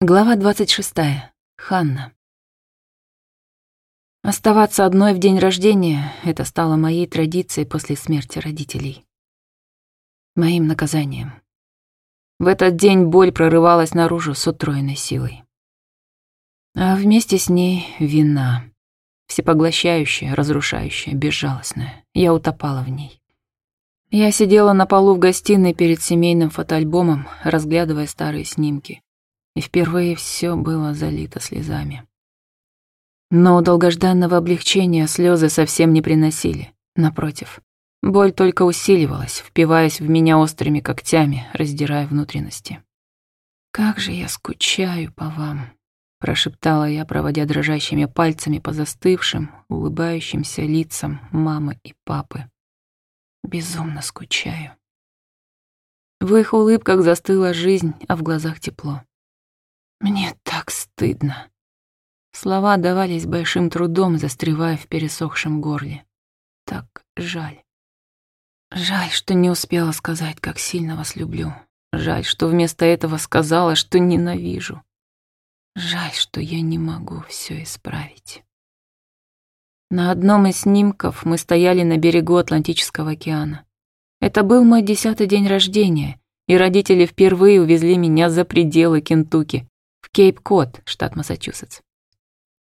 Глава 26. Ханна. Оставаться одной в день рождения — это стало моей традицией после смерти родителей. Моим наказанием. В этот день боль прорывалась наружу с утроенной силой. А вместе с ней вина. Всепоглощающая, разрушающая, безжалостная. Я утопала в ней. Я сидела на полу в гостиной перед семейным фотоальбомом, разглядывая старые снимки и впервые все было залито слезами. Но долгожданного облегчения слезы совсем не приносили. Напротив, боль только усиливалась, впиваясь в меня острыми когтями, раздирая внутренности. «Как же я скучаю по вам», — прошептала я, проводя дрожащими пальцами по застывшим, улыбающимся лицам мамы и папы. «Безумно скучаю». В их улыбках застыла жизнь, а в глазах тепло. Мне так стыдно. Слова давались большим трудом, застревая в пересохшем горле. Так жаль. Жаль, что не успела сказать, как сильно вас люблю. Жаль, что вместо этого сказала, что ненавижу. Жаль, что я не могу все исправить. На одном из снимков мы стояли на берегу Атлантического океана. Это был мой десятый день рождения, и родители впервые увезли меня за пределы Кентукки, Кейп-Кот, штат Массачусетс.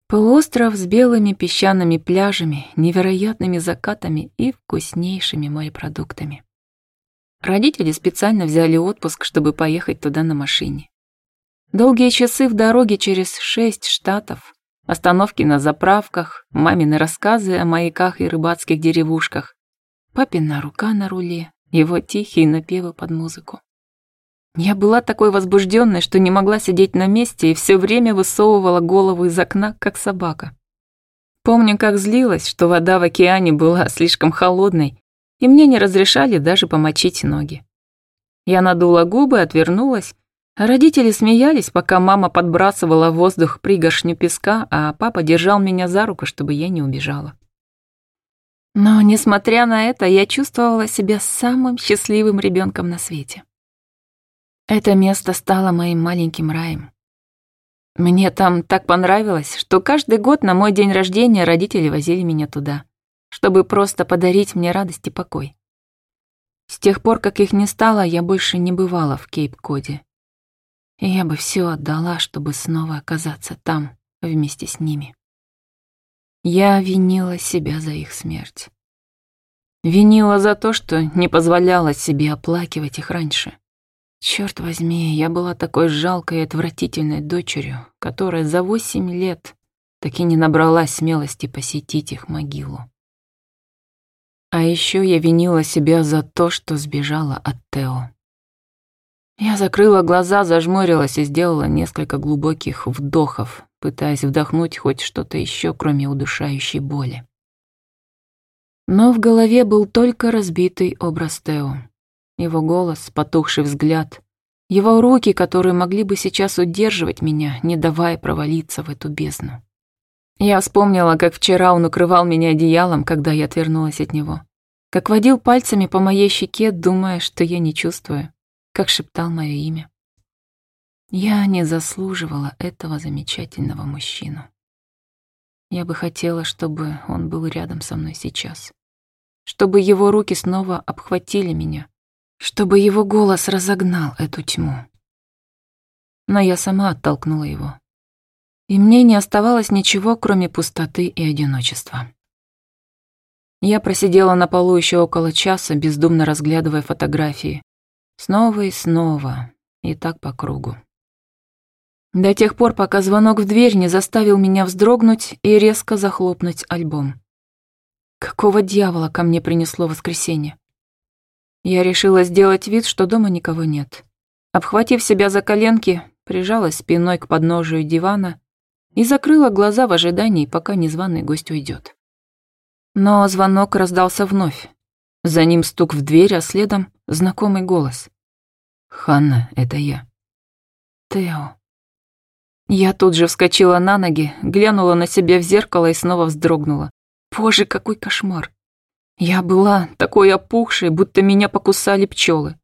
Полуостров с белыми песчаными пляжами, невероятными закатами и вкуснейшими морепродуктами. Родители специально взяли отпуск, чтобы поехать туда на машине. Долгие часы в дороге через шесть штатов, остановки на заправках, мамины рассказы о маяках и рыбацких деревушках, папина рука на руле, его тихие напевы под музыку. Я была такой возбужденной, что не могла сидеть на месте и все время высовывала голову из окна, как собака. Помню, как злилась, что вода в океане была слишком холодной, и мне не разрешали даже помочить ноги. Я надула губы, отвернулась, родители смеялись, пока мама подбрасывала в воздух пригоршню песка, а папа держал меня за руку, чтобы я не убежала. Но, несмотря на это, я чувствовала себя самым счастливым ребенком на свете. Это место стало моим маленьким раем. Мне там так понравилось, что каждый год на мой день рождения родители возили меня туда, чтобы просто подарить мне радость и покой. С тех пор, как их не стало, я больше не бывала в Кейп-Коде. И я бы все отдала, чтобы снова оказаться там, вместе с ними. Я винила себя за их смерть. Винила за то, что не позволяла себе оплакивать их раньше. Черт возьми, я была такой жалкой и отвратительной дочерью, которая за восемь лет таки не набралась смелости посетить их могилу. А еще я винила себя за то, что сбежала от Тео. Я закрыла глаза, зажмурилась и сделала несколько глубоких вдохов, пытаясь вдохнуть хоть что-то еще, кроме удушающей боли. Но в голове был только разбитый образ Тео. Его голос, потухший взгляд, его руки, которые могли бы сейчас удерживать меня, не давая провалиться в эту бездну. Я вспомнила, как вчера он укрывал меня одеялом, когда я отвернулась от него. Как водил пальцами по моей щеке, думая, что я не чувствую. Как шептал мое имя. Я не заслуживала этого замечательного мужчину. Я бы хотела, чтобы он был рядом со мной сейчас. Чтобы его руки снова обхватили меня, чтобы его голос разогнал эту тьму. Но я сама оттолкнула его. И мне не оставалось ничего, кроме пустоты и одиночества. Я просидела на полу еще около часа, бездумно разглядывая фотографии. Снова и снова, и так по кругу. До тех пор, пока звонок в дверь не заставил меня вздрогнуть и резко захлопнуть альбом. Какого дьявола ко мне принесло воскресенье? Я решила сделать вид, что дома никого нет. Обхватив себя за коленки, прижалась спиной к подножию дивана и закрыла глаза в ожидании, пока незваный гость уйдет. Но звонок раздался вновь. За ним стук в дверь, а следом знакомый голос. «Ханна, это я». «Тео». Я тут же вскочила на ноги, глянула на себя в зеркало и снова вздрогнула. Боже, какой кошмар. Я была такой опухшей, будто меня покусали пчелы.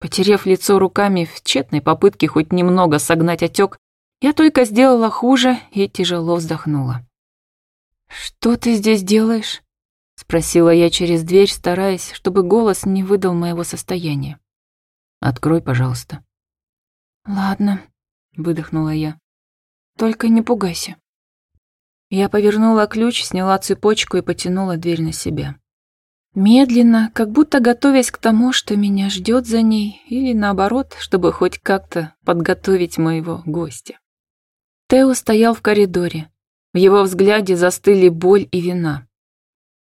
Потерев лицо руками в тщетной попытке хоть немного согнать отек, я только сделала хуже и тяжело вздохнула. «Что ты здесь делаешь?» — спросила я через дверь, стараясь, чтобы голос не выдал моего состояния. «Открой, пожалуйста». «Ладно», — выдохнула я. «Только не пугайся». Я повернула ключ, сняла цепочку и потянула дверь на себя. Медленно, как будто готовясь к тому, что меня ждет за ней, или наоборот, чтобы хоть как-то подготовить моего гостя. Тео стоял в коридоре. В его взгляде застыли боль и вина.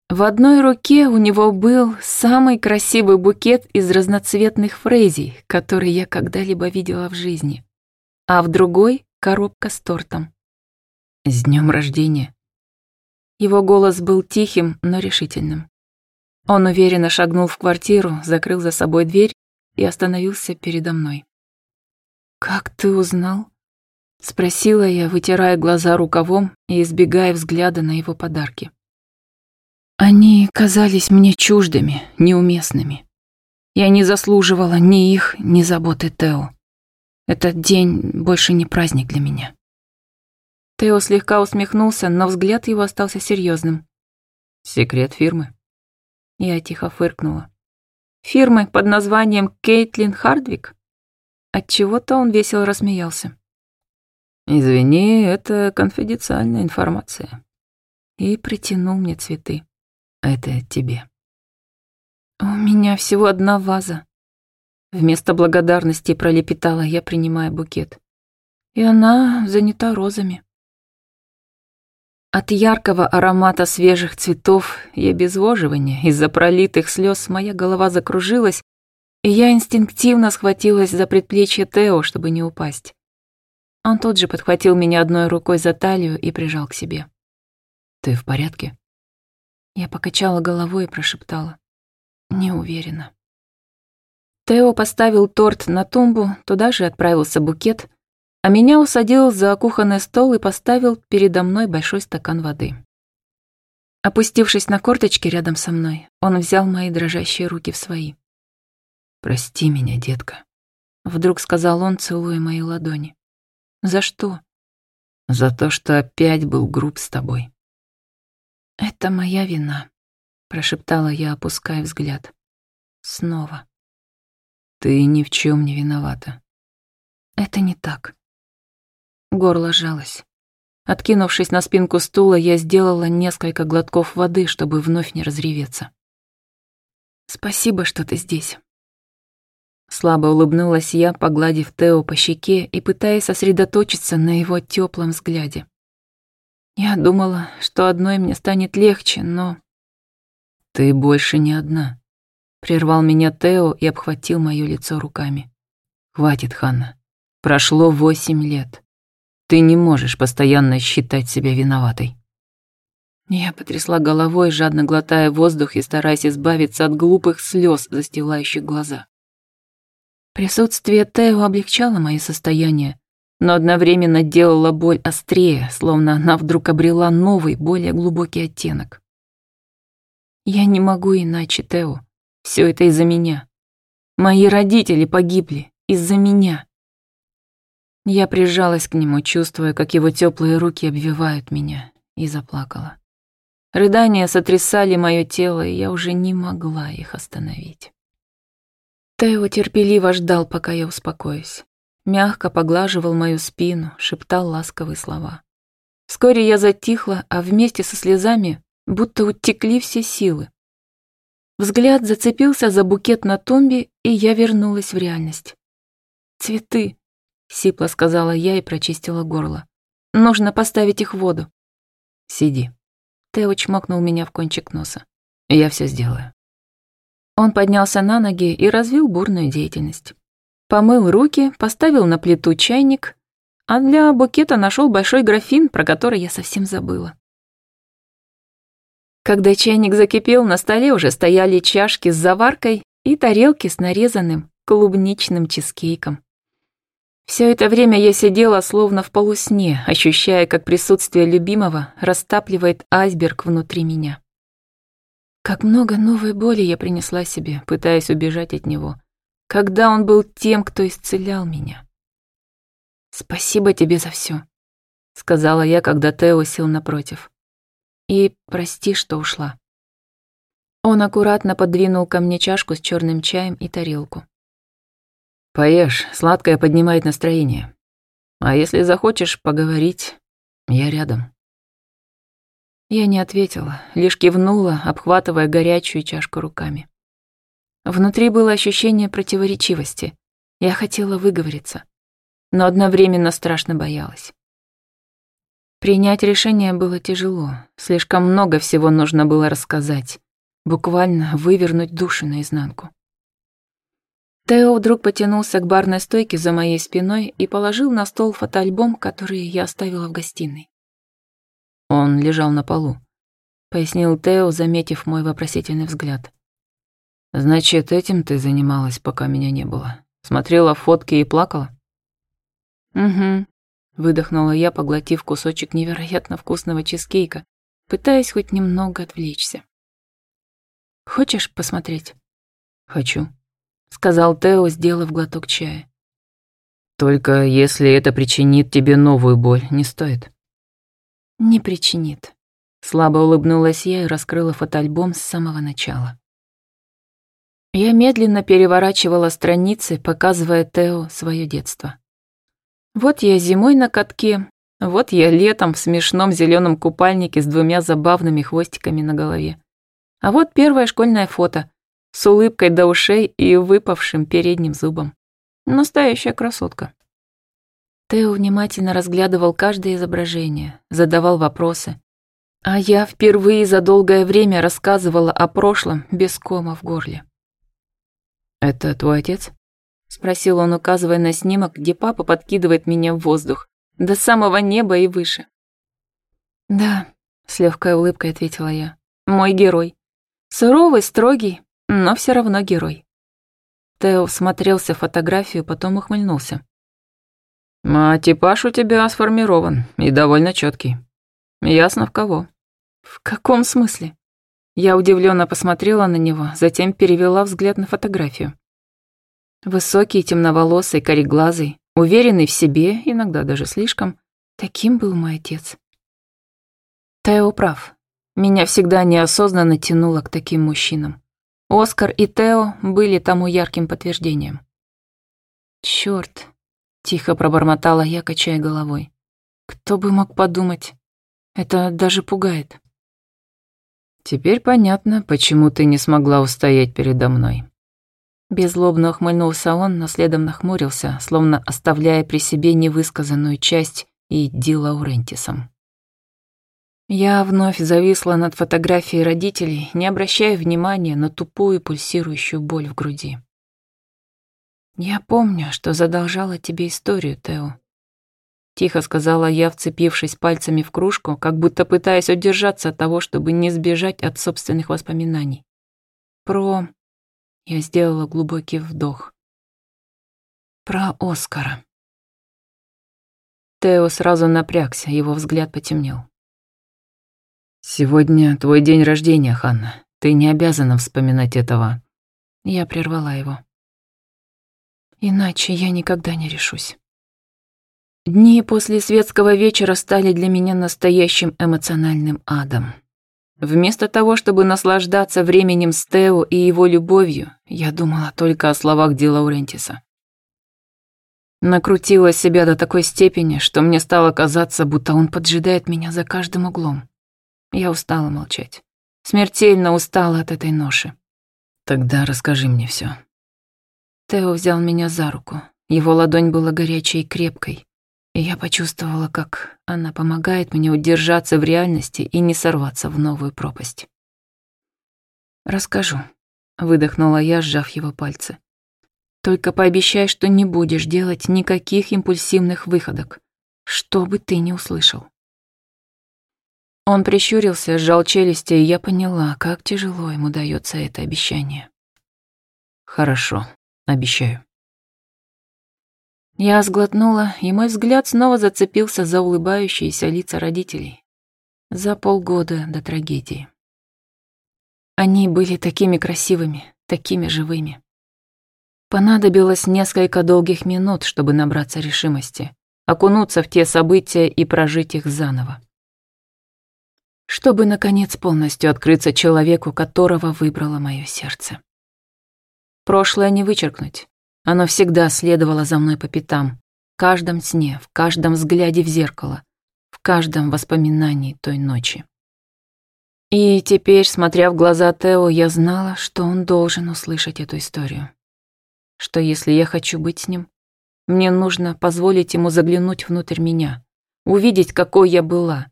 В одной руке у него был самый красивый букет из разноцветных фрезий, который я когда-либо видела в жизни, а в другой — коробка с тортом. «С днем рождения!» Его голос был тихим, но решительным. Он уверенно шагнул в квартиру, закрыл за собой дверь и остановился передо мной. «Как ты узнал?» — спросила я, вытирая глаза рукавом и избегая взгляда на его подарки. Они казались мне чуждыми, неуместными. Я не заслуживала ни их, ни заботы Тео. Этот день больше не праздник для меня. Тео слегка усмехнулся, но взгляд его остался серьезным. «Секрет фирмы?» Я тихо фыркнула. Фирмы под названием Кейтлин Хардвик? Отчего-то он весело рассмеялся. Извини, это конфиденциальная информация. И притянул мне цветы. Это тебе. У меня всего одна ваза. Вместо благодарности пролепетала я, принимая букет. И она занята розами. От яркого аромата свежих цветов и обезвоживания из-за пролитых слез моя голова закружилась, и я инстинктивно схватилась за предплечье Тео, чтобы не упасть. Он тут же подхватил меня одной рукой за талию и прижал к себе. «Ты в порядке?» Я покачала головой и прошептала. «Не уверена». Тео поставил торт на тумбу, туда же отправился букет — а меня усадил за кухонный стол и поставил передо мной большой стакан воды. Опустившись на корточки рядом со мной, он взял мои дрожащие руки в свои. «Прости меня, детка», — вдруг сказал он, целуя мои ладони. «За что?» «За то, что опять был груб с тобой». «Это моя вина», — прошептала я, опуская взгляд. «Снова». «Ты ни в чем не виновата». «Это не так. Горло жалось. Откинувшись на спинку стула, я сделала несколько глотков воды, чтобы вновь не разреветься. «Спасибо, что ты здесь». Слабо улыбнулась я, погладив Тео по щеке и пытаясь сосредоточиться на его теплом взгляде. Я думала, что одной мне станет легче, но... «Ты больше не одна», — прервал меня Тео и обхватил моё лицо руками. «Хватит, Ханна. Прошло восемь лет. Ты не можешь постоянно считать себя виноватой. Я потрясла головой, жадно глотая воздух и стараясь избавиться от глупых слез, застилающих глаза. Присутствие Тео облегчало мое состояние, но одновременно делало боль острее, словно она вдруг обрела новый, более глубокий оттенок. Я не могу иначе, Тео. Все это из-за меня. Мои родители погибли из-за меня. Я прижалась к нему, чувствуя, как его теплые руки обвивают меня, и заплакала. Рыдания сотрясали мое тело, и я уже не могла их остановить. Тео терпеливо ждал, пока я успокоюсь. Мягко поглаживал мою спину, шептал ласковые слова. Вскоре я затихла, а вместе со слезами будто утекли все силы. Взгляд зацепился за букет на тумбе, и я вернулась в реальность. Цветы. Сипло сказала я и прочистила горло. Нужно поставить их в воду. Сиди. Тео чмокнул меня в кончик носа. Я все сделаю. Он поднялся на ноги и развил бурную деятельность. Помыл руки, поставил на плиту чайник, а для букета нашел большой графин, про который я совсем забыла. Когда чайник закипел, на столе уже стояли чашки с заваркой и тарелки с нарезанным клубничным чизкейком. Все это время я сидела словно в полусне, ощущая, как присутствие любимого растапливает айсберг внутри меня. Как много новой боли я принесла себе, пытаясь убежать от него. когда он был тем, кто исцелял меня. «Спасибо тебе за все», — сказала я, когда Тео сел напротив. «И прости, что ушла». Он аккуратно подвинул ко мне чашку с черным чаем и тарелку. «Поешь, сладкое поднимает настроение. А если захочешь поговорить, я рядом». Я не ответила, лишь кивнула, обхватывая горячую чашку руками. Внутри было ощущение противоречивости. Я хотела выговориться, но одновременно страшно боялась. Принять решение было тяжело, слишком много всего нужно было рассказать, буквально вывернуть душу наизнанку. Тео вдруг потянулся к барной стойке за моей спиной и положил на стол фотоальбом, который я оставила в гостиной. Он лежал на полу, пояснил Тео, заметив мой вопросительный взгляд. Значит, этим ты занималась, пока меня не было. Смотрела фотки и плакала? Угу, выдохнула я, поглотив кусочек невероятно вкусного чизкейка, пытаясь хоть немного отвлечься. Хочешь посмотреть? Хочу, сказал Тео, сделав глоток чая. Только если это причинит тебе новую боль, не стоит. Не причинит. Слабо улыбнулась я и раскрыла фотоальбом с самого начала. Я медленно переворачивала страницы, показывая Тео свое детство. Вот я зимой на катке, вот я летом в смешном зеленом купальнике с двумя забавными хвостиками на голове. А вот первое школьное фото с улыбкой до ушей и выпавшим передним зубом. Настоящая красотка. Тео внимательно разглядывал каждое изображение, задавал вопросы. А я впервые за долгое время рассказывала о прошлом без кома в горле. «Это твой отец?» — спросил он, указывая на снимок, где папа подкидывает меня в воздух, до самого неба и выше. «Да», — с легкой улыбкой ответила я, — «мой герой. Суровый, строгий, но все равно герой». Тео смотрелся в фотографию, потом ухмыльнулся. А типаж у тебя сформирован и довольно четкий. Ясно в кого. В каком смысле? Я удивленно посмотрела на него, затем перевела взгляд на фотографию. Высокий, темноволосый, кореглазый, уверенный в себе, иногда даже слишком. Таким был мой отец. Тео прав. Меня всегда неосознанно тянуло к таким мужчинам. Оскар и Тео были тому ярким подтверждением. Чёрт, Тихо пробормотала я, качая головой. Кто бы мог подумать? Это даже пугает. Теперь понятно, почему ты не смогла устоять передо мной. Беззлобно ухмыльнулся он, но следом нахмурился, словно оставляя при себе невысказанную часть и Ди Лаурентисом. Я вновь зависла над фотографией родителей, не обращая внимания на тупую пульсирующую боль в груди. «Я помню, что задолжала тебе историю, Тео», — тихо сказала я, вцепившись пальцами в кружку, как будто пытаясь удержаться от того, чтобы не сбежать от собственных воспоминаний. «Про...» — я сделала глубокий вдох. «Про Оскара». Тео сразу напрягся, его взгляд потемнел. «Сегодня твой день рождения, Ханна. Ты не обязана вспоминать этого». Я прервала его. Иначе я никогда не решусь. Дни после светского вечера стали для меня настоящим эмоциональным адом. Вместо того, чтобы наслаждаться временем с Тео и его любовью, я думала только о словах Ди Лаурентиса. Накрутила себя до такой степени, что мне стало казаться, будто он поджидает меня за каждым углом. Я устала молчать. Смертельно устала от этой ноши. «Тогда расскажи мне все. Тео взял меня за руку. Его ладонь была горячей и крепкой, и я почувствовала, как она помогает мне удержаться в реальности и не сорваться в новую пропасть. «Расскажу», — выдохнула я, сжав его пальцы. «Только пообещай, что не будешь делать никаких импульсивных выходок, что бы ты ни услышал». Он прищурился, сжал челюсти, и я поняла, как тяжело ему дается это обещание. «Хорошо», Обещаю. Я сглотнула, и мой взгляд снова зацепился за улыбающиеся лица родителей. За полгода до трагедии. Они были такими красивыми, такими живыми. Понадобилось несколько долгих минут, чтобы набраться решимости, окунуться в те события и прожить их заново. Чтобы, наконец, полностью открыться человеку, которого выбрало мое сердце. Прошлое не вычеркнуть. Оно всегда следовало за мной по пятам, в каждом сне, в каждом взгляде в зеркало, в каждом воспоминании той ночи. И теперь, смотря в глаза Тео, я знала, что он должен услышать эту историю. Что если я хочу быть с ним, мне нужно позволить ему заглянуть внутрь меня, увидеть, какой я была,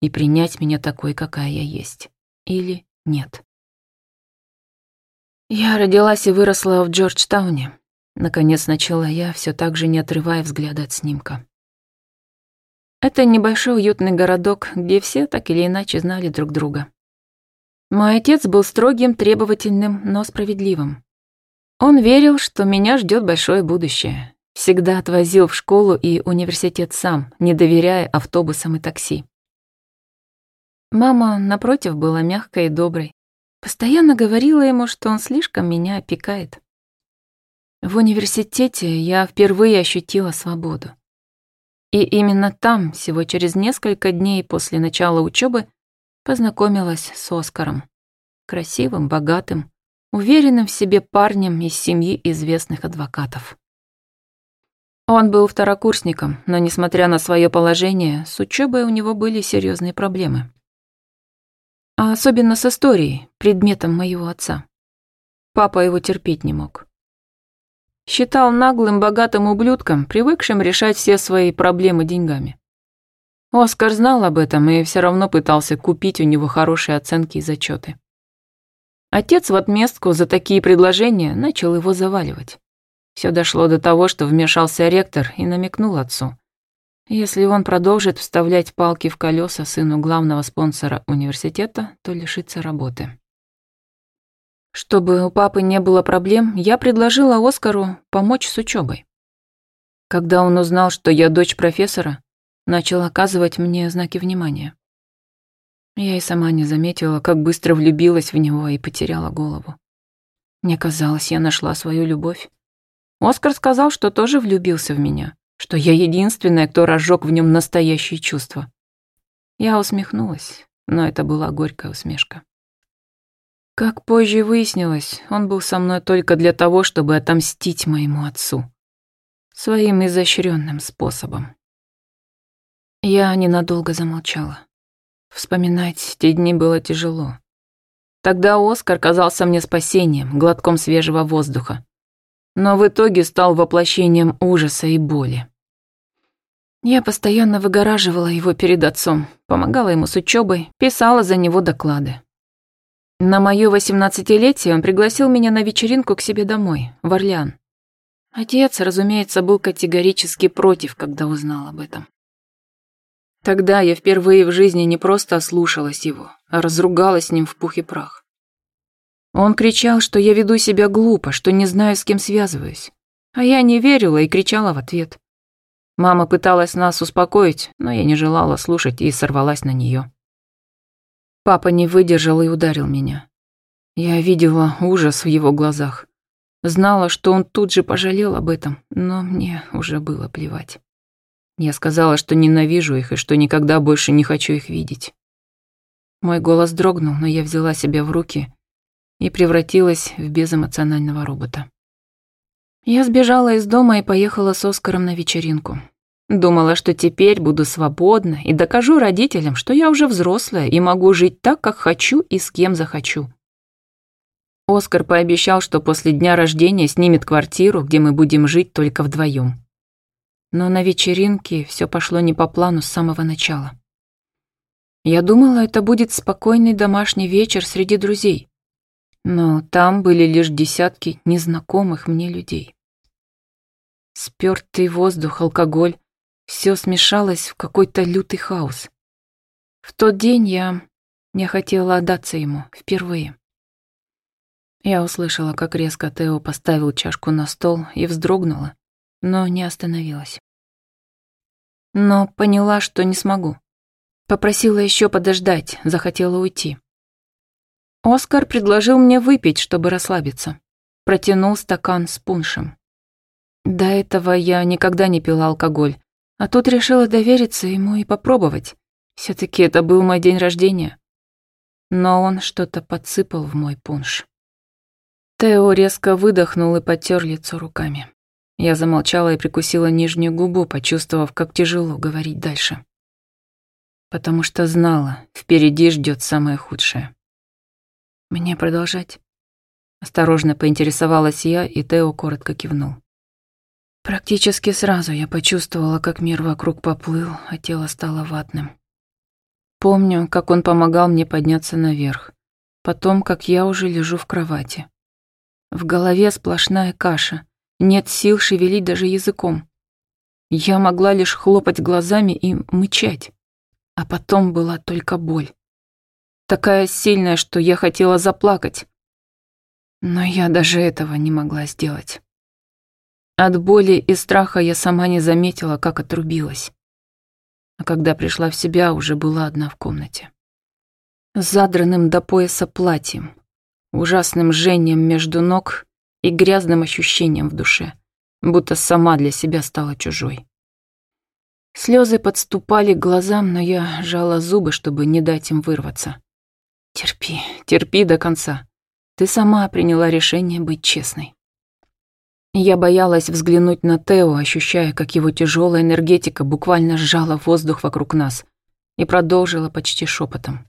и принять меня такой, какая я есть. Или нет. Я родилась и выросла в Джорджтауне. Наконец начала я, все так же не отрывая взгляда от снимка. Это небольшой уютный городок, где все так или иначе знали друг друга. Мой отец был строгим, требовательным, но справедливым. Он верил, что меня ждет большое будущее. Всегда отвозил в школу и университет сам, не доверяя автобусам и такси. Мама, напротив, была мягкой и доброй. Постоянно говорила ему, что он слишком меня опекает. В университете я впервые ощутила свободу. И именно там, всего через несколько дней после начала учебы, Познакомилась с Оскаром. Красивым, богатым, уверенным в себе парнем из семьи известных адвокатов. Он был второкурсником, но, несмотря на свое положение, с учебой у него были серьезные проблемы. Особенно с историей, предметом моего отца. Папа его терпеть не мог. Считал наглым, богатым ублюдком, привыкшим решать все свои проблемы деньгами. Оскар знал об этом и все равно пытался купить у него хорошие оценки и зачеты. Отец в отместку за такие предложения начал его заваливать. Все дошло до того, что вмешался ректор и намекнул отцу. Если он продолжит вставлять палки в колеса сыну главного спонсора университета, то лишится работы. Чтобы у папы не было проблем, я предложила Оскару помочь с учебой. Когда он узнал, что я дочь профессора, начал оказывать мне знаки внимания. Я и сама не заметила, как быстро влюбилась в него и потеряла голову. Мне казалось, я нашла свою любовь. Оскар сказал, что тоже влюбился в меня, что я единственная, кто разжег в нем настоящие чувства. Я усмехнулась, но это была горькая усмешка. Как позже выяснилось, он был со мной только для того, чтобы отомстить моему отцу. Своим изощренным способом. Я ненадолго замолчала. Вспоминать те дни было тяжело. Тогда Оскар казался мне спасением, глотком свежего воздуха. Но в итоге стал воплощением ужаса и боли. Я постоянно выгораживала его перед отцом, помогала ему с учебой, писала за него доклады. На моё восемнадцатилетие он пригласил меня на вечеринку к себе домой, в Орлеан. Отец, разумеется, был категорически против, когда узнал об этом. Тогда я впервые в жизни не просто ослушалась его, а разругалась с ним в пух и прах. Он кричал, что я веду себя глупо, что не знаю, с кем связываюсь. А я не верила и кричала в ответ. Мама пыталась нас успокоить, но я не желала слушать и сорвалась на нее. Папа не выдержал и ударил меня. Я видела ужас в его глазах. Знала, что он тут же пожалел об этом, но мне уже было плевать. Я сказала, что ненавижу их и что никогда больше не хочу их видеть. Мой голос дрогнул, но я взяла себя в руки и превратилась в безэмоционального робота. Я сбежала из дома и поехала с Оскаром на вечеринку. Думала, что теперь буду свободна и докажу родителям, что я уже взрослая и могу жить так, как хочу и с кем захочу. Оскар пообещал, что после дня рождения снимет квартиру, где мы будем жить только вдвоем. Но на вечеринке все пошло не по плану с самого начала. Я думала, это будет спокойный домашний вечер среди друзей. Но там были лишь десятки незнакомых мне людей. Спёртый воздух, алкоголь, все смешалось в какой-то лютый хаос. В тот день я не хотела отдаться ему впервые. Я услышала, как резко Тео поставил чашку на стол и вздрогнула, но не остановилась. Но поняла, что не смогу. Попросила еще подождать, захотела уйти. Оскар предложил мне выпить, чтобы расслабиться. протянул стакан с пуншем. До этого я никогда не пила алкоголь, а тут решила довериться ему и попробовать. все таки это был мой день рождения. Но он что-то подсыпал в мой пунш. Тео резко выдохнул и потер лицо руками. Я замолчала и прикусила нижнюю губу, почувствовав, как тяжело говорить дальше. Потому что знала, впереди ждет самое худшее. «Мне продолжать?» Осторожно поинтересовалась я, и Тео коротко кивнул. Практически сразу я почувствовала, как мир вокруг поплыл, а тело стало ватным. Помню, как он помогал мне подняться наверх. Потом, как я уже лежу в кровати. В голове сплошная каша. Нет сил шевелить даже языком. Я могла лишь хлопать глазами и мычать. А потом была только боль. Такая сильная, что я хотела заплакать. Но я даже этого не могла сделать. От боли и страха я сама не заметила, как отрубилась. А когда пришла в себя, уже была одна в комнате. С задранным до пояса платьем, ужасным жжением между ног и грязным ощущением в душе, будто сама для себя стала чужой. Слезы подступали к глазам, но я жала зубы, чтобы не дать им вырваться. Терпи, терпи до конца. Ты сама приняла решение быть честной. Я боялась взглянуть на Тео, ощущая, как его тяжелая энергетика буквально сжала воздух вокруг нас, и продолжила почти шепотом.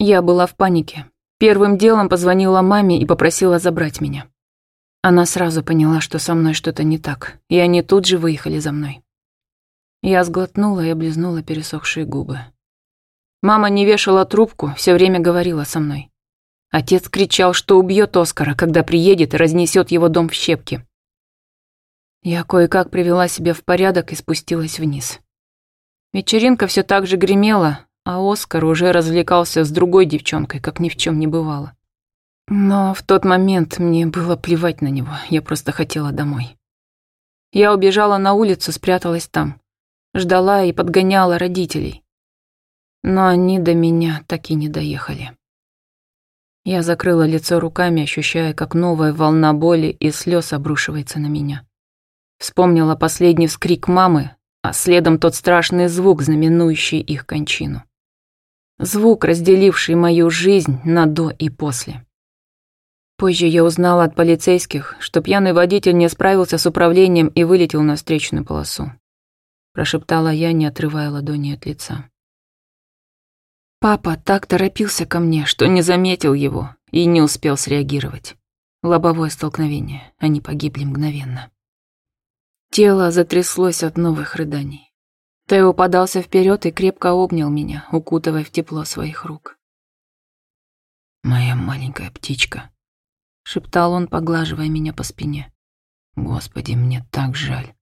Я была в панике, Первым делом позвонила маме и попросила забрать меня. Она сразу поняла, что со мной что-то не так, и они тут же выехали за мной. Я сглотнула и облизнула пересохшие губы. Мама не вешала трубку, все время говорила со мной. Отец кричал, что убьет Оскара, когда приедет и разнесет его дом в щепки. Я кое-как привела себя в порядок и спустилась вниз. Вечеринка все так же гремела, а Оскар уже развлекался с другой девчонкой, как ни в чем не бывало. Но в тот момент мне было плевать на него, я просто хотела домой. Я убежала на улицу, спряталась там. Ждала и подгоняла родителей. Но они до меня так и не доехали. Я закрыла лицо руками, ощущая, как новая волна боли и слез обрушивается на меня. Вспомнила последний вскрик мамы, а следом тот страшный звук, знаменующий их кончину. Звук, разделивший мою жизнь на до и после. Позже я узнала от полицейских, что пьяный водитель не справился с управлением и вылетел на встречную полосу. Прошептала я, не отрывая ладони от лица. Папа так торопился ко мне, что не заметил его и не успел среагировать. Лобовое столкновение, они погибли мгновенно. Тело затряслось от новых рыданий. Тео подался вперед и крепко обнял меня, укутывая в тепло своих рук. «Моя маленькая птичка», — шептал он, поглаживая меня по спине. «Господи, мне так жаль».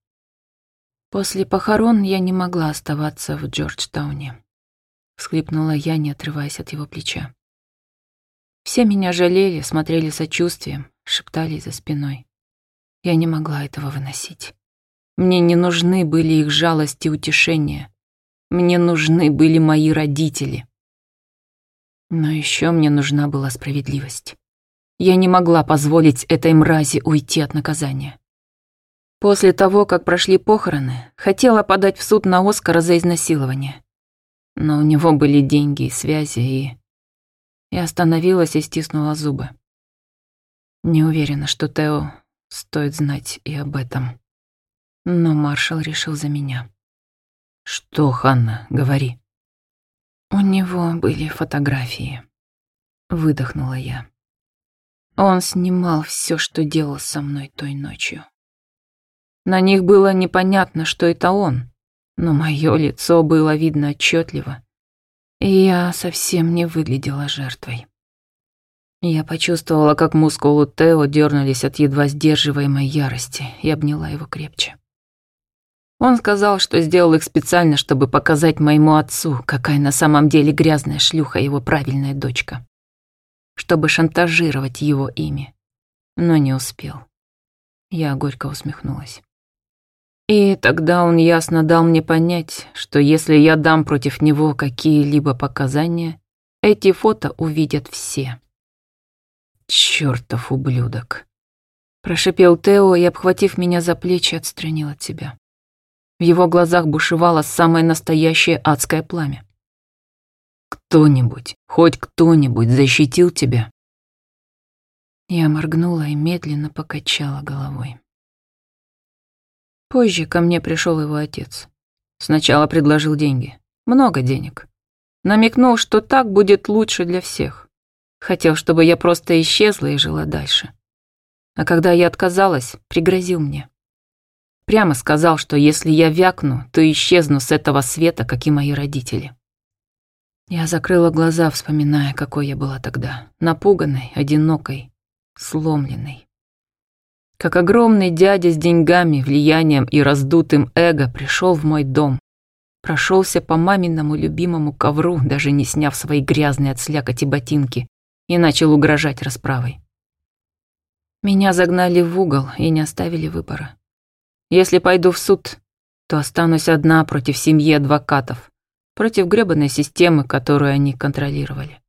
После похорон я не могла оставаться в Джорджтауне. Всхлипнула я, не отрываясь от его плеча. Все меня жалели, смотрели сочувствием, шептали за спиной. Я не могла этого выносить. Мне не нужны были их жалость и утешение. Мне нужны были мои родители. Но еще мне нужна была справедливость. Я не могла позволить этой мрази уйти от наказания. После того, как прошли похороны, хотела подать в суд на Оскара за изнасилование. Но у него были деньги и связи, и... Я остановилась и стиснула зубы. Не уверена, что Тео стоит знать и об этом. Но маршал решил за меня. «Что, Ханна, говори». «У него были фотографии», — выдохнула я. Он снимал все, что делал со мной той ночью. На них было непонятно, что это он, но мое лицо было видно отчетливо, и я совсем не выглядела жертвой. Я почувствовала, как мускулы Тео дернулись от едва сдерживаемой ярости и обняла его крепче. Он сказал, что сделал их специально, чтобы показать моему отцу, какая на самом деле грязная шлюха его правильная дочка. Чтобы шантажировать его ими. Но не успел. Я горько усмехнулась. И тогда он ясно дал мне понять, что если я дам против него какие-либо показания, эти фото увидят все. Чёртов ублюдок. Прошипел Тео и, обхватив меня за плечи, отстранил от себя. В его глазах бушевало самое настоящее адское пламя. «Кто-нибудь, хоть кто-нибудь защитил тебя?» Я моргнула и медленно покачала головой. Позже ко мне пришел его отец. Сначала предложил деньги. Много денег. Намекнул, что так будет лучше для всех. Хотел, чтобы я просто исчезла и жила дальше. А когда я отказалась, пригрозил мне. Прямо сказал, что если я вякну, то исчезну с этого света, как и мои родители. Я закрыла глаза, вспоминая, какой я была тогда. Напуганной, одинокой, сломленной. Как огромный дядя с деньгами, влиянием и раздутым эго пришел в мой дом. Прошелся по маминому любимому ковру, даже не сняв свои грязные от слякоти ботинки, и начал угрожать расправой. Меня загнали в угол и не оставили выбора. Если пойду в суд, то останусь одна против семьи адвокатов, против гребаной системы, которую они контролировали.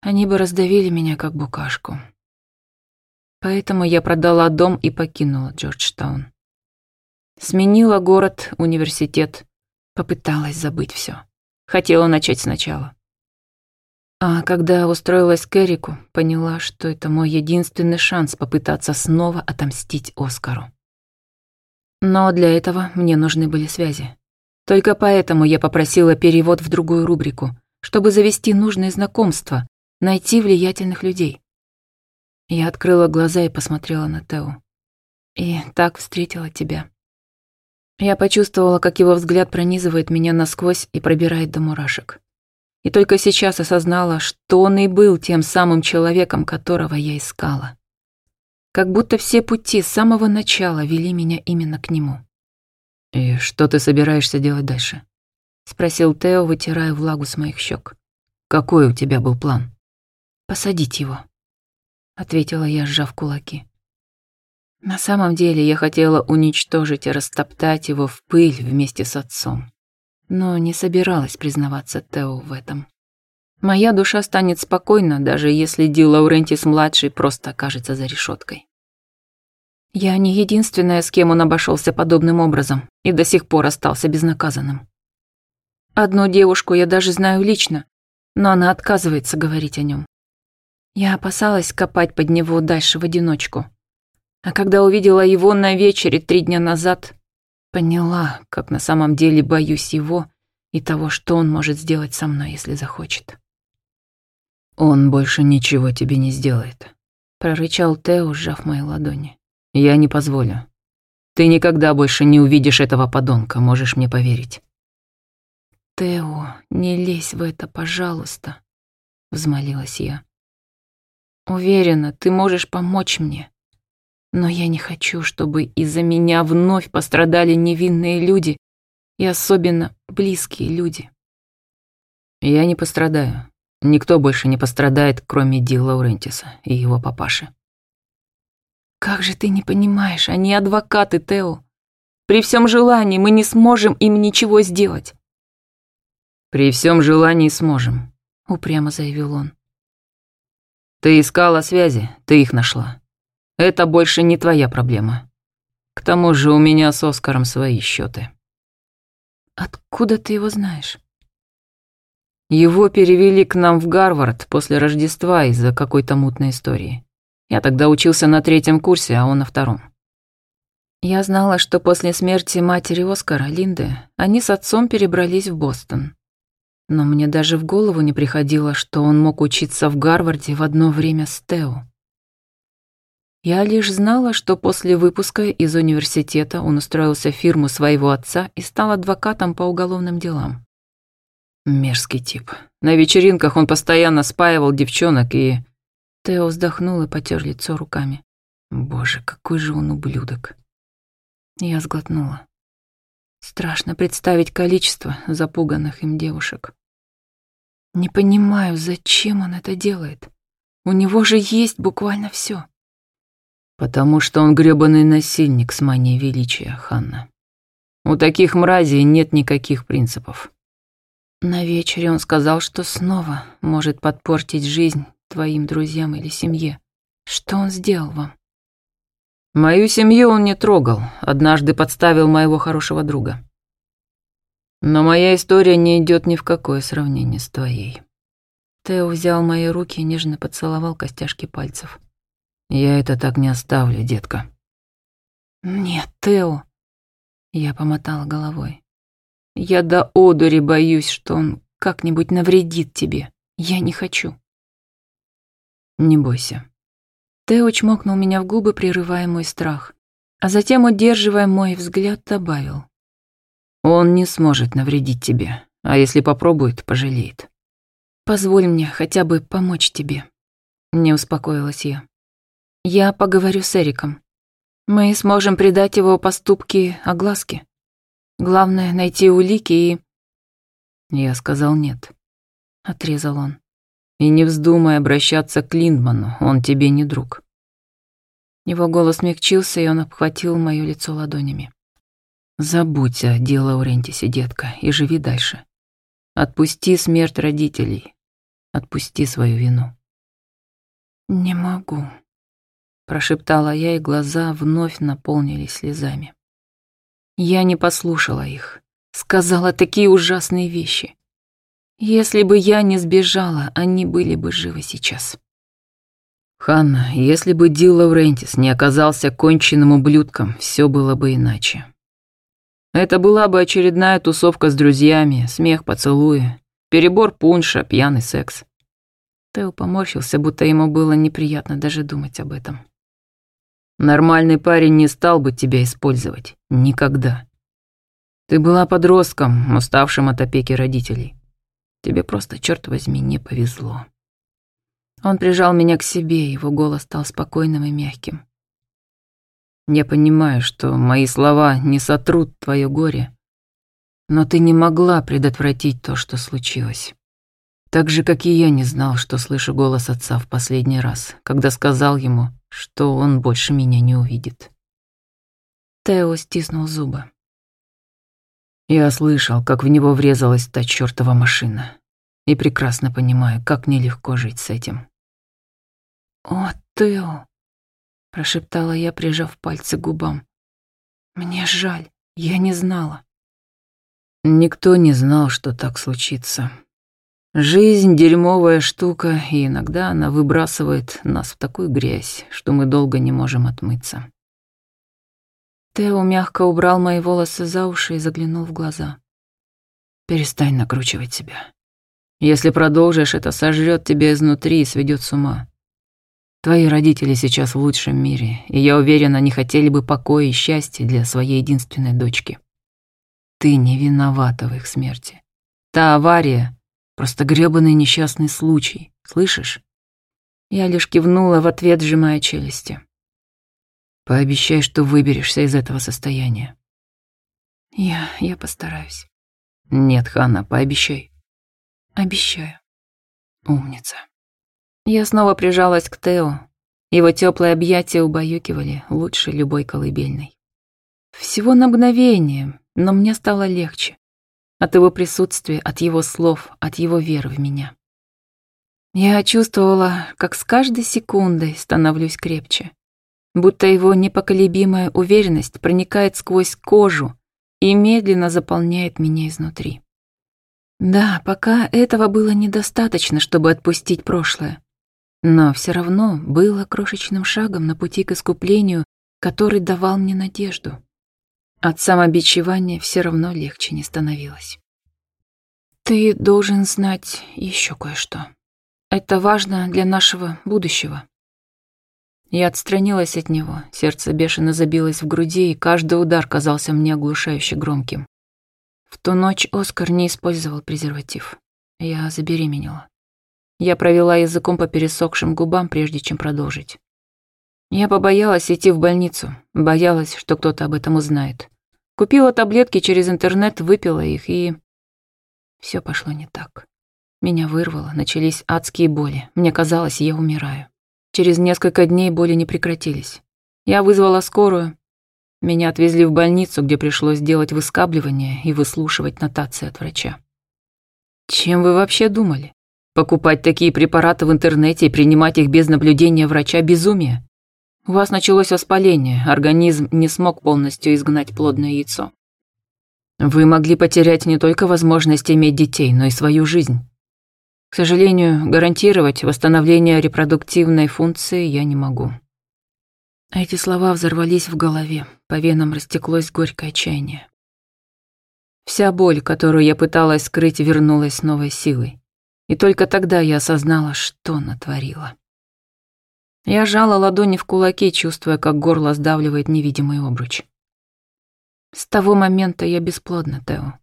Они бы раздавили меня как букашку. Поэтому я продала дом и покинула Джорджтаун. Сменила город, университет, попыталась забыть все. Хотела начать сначала. А когда устроилась к Эрику, поняла, что это мой единственный шанс попытаться снова отомстить Оскару. Но для этого мне нужны были связи. Только поэтому я попросила перевод в другую рубрику, чтобы завести нужные знакомства, найти влиятельных людей. Я открыла глаза и посмотрела на Тео. И так встретила тебя. Я почувствовала, как его взгляд пронизывает меня насквозь и пробирает до мурашек. И только сейчас осознала, что он и был тем самым человеком, которого я искала. Как будто все пути с самого начала вели меня именно к нему. «И что ты собираешься делать дальше?» — спросил Тео, вытирая влагу с моих щек. «Какой у тебя был план?» «Посадить его», — ответила я, сжав кулаки. На самом деле я хотела уничтожить и растоптать его в пыль вместе с отцом но не собиралась признаваться Тео в этом. Моя душа станет спокойна, даже если Ди Лаурентис-младший просто окажется за решеткой. Я не единственная, с кем он обошелся подобным образом и до сих пор остался безнаказанным. Одну девушку я даже знаю лично, но она отказывается говорить о нем. Я опасалась копать под него дальше в одиночку. А когда увидела его на вечере три дня назад, Поняла, как на самом деле боюсь его и того, что он может сделать со мной, если захочет. «Он больше ничего тебе не сделает», — прорычал Тео, сжав мои ладони. «Я не позволю. Ты никогда больше не увидишь этого подонка, можешь мне поверить». «Тео, не лезь в это, пожалуйста», — взмолилась я. «Уверена, ты можешь помочь мне. Но я не хочу, чтобы из-за меня вновь пострадали невинные люди и особенно близкие люди. Я не пострадаю. Никто больше не пострадает, кроме Ди Лаурентиса и его папаши. Как же ты не понимаешь, они адвокаты, Тео. При всем желании мы не сможем им ничего сделать. При всем желании сможем, упрямо заявил он. Ты искала связи, ты их нашла. Это больше не твоя проблема. К тому же у меня с Оскаром свои счеты. Откуда ты его знаешь? Его перевели к нам в Гарвард после Рождества из-за какой-то мутной истории. Я тогда учился на третьем курсе, а он на втором. Я знала, что после смерти матери Оскара, Линды, они с отцом перебрались в Бостон. Но мне даже в голову не приходило, что он мог учиться в Гарварде в одно время с Тео. Я лишь знала, что после выпуска из университета он устроился в фирму своего отца и стал адвокатом по уголовным делам. Мерзкий тип. На вечеринках он постоянно спаивал девчонок и... Тео вздохнул и потер лицо руками. Боже, какой же он ублюдок. Я сглотнула. Страшно представить количество запуганных им девушек. Не понимаю, зачем он это делает. У него же есть буквально все. Потому что он грёбаный насильник с манией величия, Ханна. У таких мразей нет никаких принципов. На вечере он сказал, что снова может подпортить жизнь твоим друзьям или семье. Что он сделал вам? Мою семью он не трогал, однажды подставил моего хорошего друга. Но моя история не идет ни в какое сравнение с твоей. Тео взял мои руки и нежно поцеловал костяшки пальцев. Я это так не оставлю, детка. Нет, Тео. Я помотала головой. Я до одури боюсь, что он как-нибудь навредит тебе. Я не хочу. Не бойся. Тео чмокнул меня в губы, прерывая мой страх, а затем, удерживая мой взгляд, добавил. Он не сможет навредить тебе, а если попробует, пожалеет. Позволь мне хотя бы помочь тебе. Не успокоилась я. Я поговорю с Эриком. Мы сможем придать его поступки огласке. Главное — найти улики и... Я сказал нет. Отрезал он. И не вздумай обращаться к Линдману, он тебе не друг. Его голос смягчился, и он обхватил моё лицо ладонями. Забудь о дело Урентисе, детка, и живи дальше. Отпусти смерть родителей. Отпусти свою вину. Не могу, прошептала я, и глаза вновь наполнились слезами. Я не послушала их, сказала такие ужасные вещи. Если бы я не сбежала, они были бы живы сейчас. Ханна, если бы Дил Лаврентис не оказался конченным ублюдком, все было бы иначе. Это была бы очередная тусовка с друзьями, смех, поцелуи, перебор пунша, пьяный секс. Тео поморщился, будто ему было неприятно даже думать об этом. Нормальный парень не стал бы тебя использовать. Никогда. Ты была подростком, уставшим от опеки родителей. Тебе просто, черт возьми, не повезло. Он прижал меня к себе, его голос стал спокойным и мягким. Я понимаю, что мои слова не сотрут твое горе, но ты не могла предотвратить то, что случилось. Так же, как и я не знал, что слышу голос отца в последний раз, когда сказал ему, что он больше меня не увидит. Тео стиснул зубы. Я слышал, как в него врезалась та чёртова машина, и прекрасно понимаю, как нелегко жить с этим. «О, Тео!» прошептала я, прижав пальцы к губам. Мне жаль, я не знала. Никто не знал, что так случится. Жизнь — дерьмовая штука, и иногда она выбрасывает нас в такую грязь, что мы долго не можем отмыться. Тео мягко убрал мои волосы за уши и заглянул в глаза. «Перестань накручивать себя. Если продолжишь, это сожрет тебя изнутри и сведет с ума. Твои родители сейчас в лучшем мире, и я уверена, они хотели бы покоя и счастья для своей единственной дочки. Ты не виновата в их смерти. Та авария — просто грёбаный несчастный случай, слышишь? Я лишь кивнула в ответ, сжимая челюсти. Пообещай, что выберешься из этого состояния. Я... я постараюсь. Нет, Ханна, пообещай. Обещаю. Умница. Я снова прижалась к Тео. Его теплые объятия убаюкивали лучше любой колыбельной. Всего на мгновение, но мне стало легче. От его присутствия, от его слов, от его веры в меня. Я чувствовала, как с каждой секундой становлюсь крепче. Будто его непоколебимая уверенность проникает сквозь кожу и медленно заполняет меня изнутри. Да, пока этого было недостаточно, чтобы отпустить прошлое но все равно было крошечным шагом на пути к искуплению, который давал мне надежду. От самобичевания все равно легче не становилось. Ты должен знать еще кое-что. Это важно для нашего будущего. Я отстранилась от него, сердце бешено забилось в груди, и каждый удар казался мне оглушающе громким. В ту ночь Оскар не использовал презерватив. Я забеременела. Я провела языком по пересохшим губам, прежде чем продолжить. Я побоялась идти в больницу, боялась, что кто-то об этом узнает. Купила таблетки через интернет, выпила их, и... Все пошло не так. Меня вырвало, начались адские боли. Мне казалось, я умираю. Через несколько дней боли не прекратились. Я вызвала скорую. Меня отвезли в больницу, где пришлось делать выскабливание и выслушивать нотации от врача. Чем вы вообще думали? Покупать такие препараты в интернете и принимать их без наблюдения врача – безумие. У вас началось воспаление, организм не смог полностью изгнать плодное яйцо. Вы могли потерять не только возможность иметь детей, но и свою жизнь. К сожалению, гарантировать восстановление репродуктивной функции я не могу. Эти слова взорвались в голове, по венам растеклось горькое отчаяние. Вся боль, которую я пыталась скрыть, вернулась новой силой. И только тогда я осознала, что натворила. Я жала ладони в кулаки, чувствуя, как горло сдавливает невидимый обруч. С того момента я бесплодна, Тео.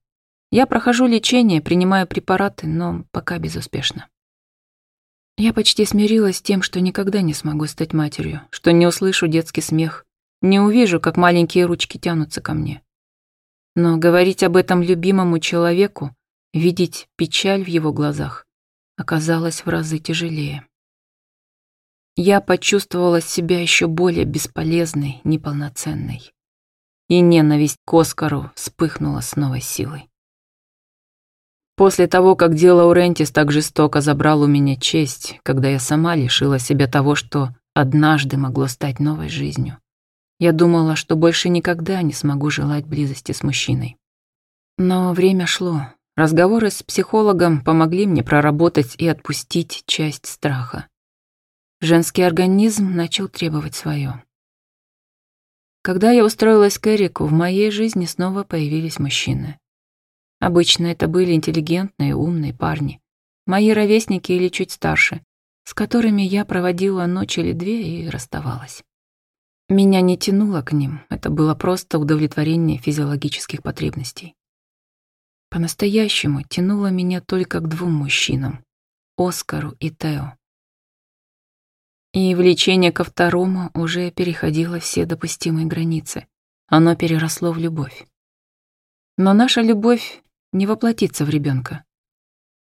Я прохожу лечение, принимаю препараты, но пока безуспешно. Я почти смирилась с тем, что никогда не смогу стать матерью, что не услышу детский смех, не увижу, как маленькие ручки тянутся ко мне. Но говорить об этом любимому человеку, видеть печаль в его глазах, оказалось в разы тяжелее. Я почувствовала себя еще более бесполезной, неполноценной. И ненависть к Оскару вспыхнула с новой силой. После того, как дело Урентис так жестоко забрал у меня честь, когда я сама лишила себя того, что однажды могло стать новой жизнью, я думала, что больше никогда не смогу желать близости с мужчиной. Но время шло. Разговоры с психологом помогли мне проработать и отпустить часть страха. Женский организм начал требовать свое. Когда я устроилась к Эрику, в моей жизни снова появились мужчины. Обычно это были интеллигентные, умные парни, мои ровесники или чуть старше, с которыми я проводила ночь или две и расставалась. Меня не тянуло к ним, это было просто удовлетворение физиологических потребностей. По-настоящему тянуло меня только к двум мужчинам — Оскару и Тео. И влечение ко второму уже переходило все допустимые границы. Оно переросло в любовь. Но наша любовь не воплотится в ребенка.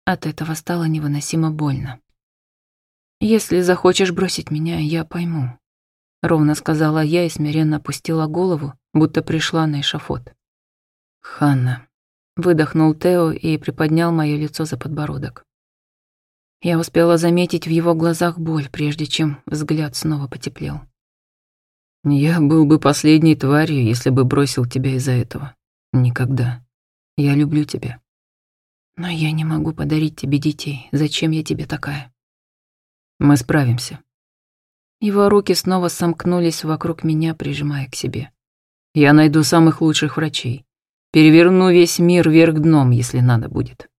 От этого стало невыносимо больно. «Если захочешь бросить меня, я пойму», — ровно сказала я и смиренно опустила голову, будто пришла на эшафот. «Ханна», — выдохнул Тео и приподнял мое лицо за подбородок. Я успела заметить в его глазах боль, прежде чем взгляд снова потеплел. «Я был бы последней тварью, если бы бросил тебя из-за этого. Никогда. Я люблю тебя. Но я не могу подарить тебе детей. Зачем я тебе такая?» «Мы справимся». Его руки снова сомкнулись вокруг меня, прижимая к себе. «Я найду самых лучших врачей. Переверну весь мир вверх дном, если надо будет.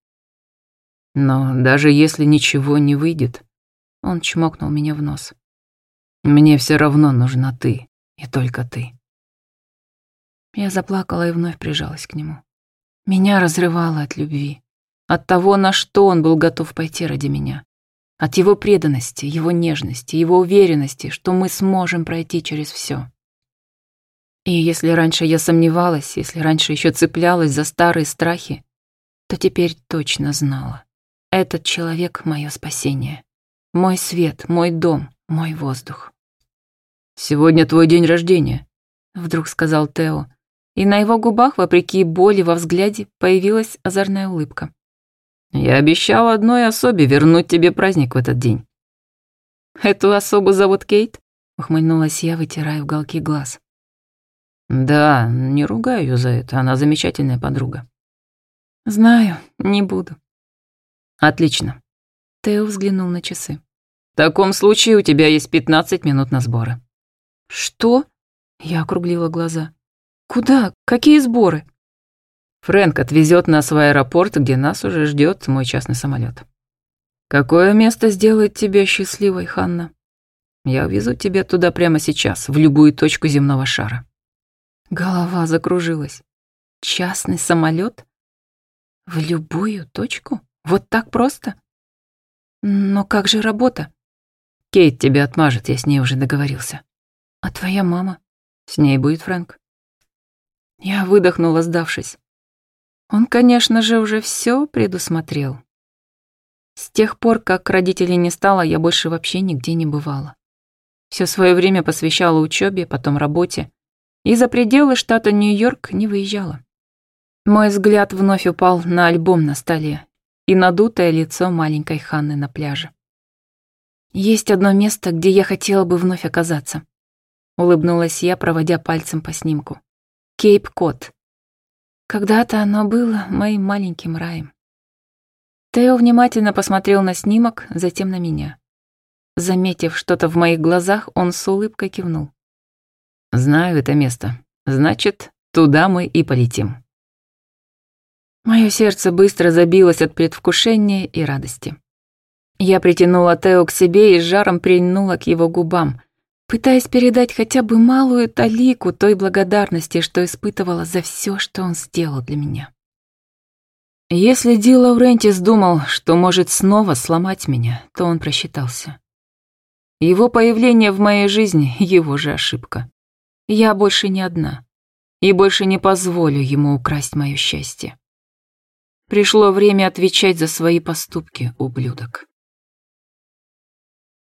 Но даже если ничего не выйдет, он чмокнул меня в нос. Мне все равно нужна ты, и только ты. Я заплакала и вновь прижалась к нему. Меня разрывало от любви, от того, на что он был готов пойти ради меня, от его преданности, его нежности, его уверенности, что мы сможем пройти через все. И если раньше я сомневалась, если раньше еще цеплялась за старые страхи, то теперь точно знала. Этот человек — мое спасение. Мой свет, мой дом, мой воздух. «Сегодня твой день рождения», — вдруг сказал Тео, и на его губах, вопреки боли во взгляде, появилась озорная улыбка. «Я обещал одной особе вернуть тебе праздник в этот день». «Эту особу зовут Кейт?» — ухмыльнулась я, вытирая уголки глаз. «Да, не ругаю ее за это, она замечательная подруга». «Знаю, не буду». Отлично. Тео взглянул на часы. В таком случае у тебя есть 15 минут на сборы. Что? Я округлила глаза. Куда? Какие сборы? Фрэнк отвезет нас в аэропорт, где нас уже ждет мой частный самолет. Какое место сделает тебя счастливой, Ханна? Я увезу тебя туда прямо сейчас, в любую точку земного шара. Голова закружилась. Частный самолет? В любую точку? Вот так просто? Но как же работа? Кейт тебя отмажет, я с ней уже договорился. А твоя мама? С ней будет Фрэнк. Я выдохнула, сдавшись. Он, конечно же, уже все предусмотрел. С тех пор, как родителей не стало, я больше вообще нигде не бывала. Все свое время посвящала учебе, потом работе, и за пределы штата Нью-Йорк не выезжала. Мой взгляд вновь упал на альбом на столе, и надутое лицо маленькой Ханны на пляже. Есть одно место, где я хотела бы вновь оказаться. улыбнулась я, проводя пальцем по снимку. Кейп-Кот. Когда-то оно было моим маленьким раем. Тео внимательно посмотрел на снимок, затем на меня. Заметив что-то в моих глазах, он с улыбкой кивнул. «Знаю это место. Значит, туда мы и полетим». Мое сердце быстро забилось от предвкушения и радости. Я притянула Тео к себе и с жаром прильнула к его губам, пытаясь передать хотя бы малую талику той благодарности, что испытывала за все, что он сделал для меня. Если Ди Лаурентис думал, что может снова сломать меня, то он просчитался. Его появление в моей жизни — его же ошибка. Я больше не одна. И больше не позволю ему украсть мое счастье. Пришло время отвечать за свои поступки, ублюдок.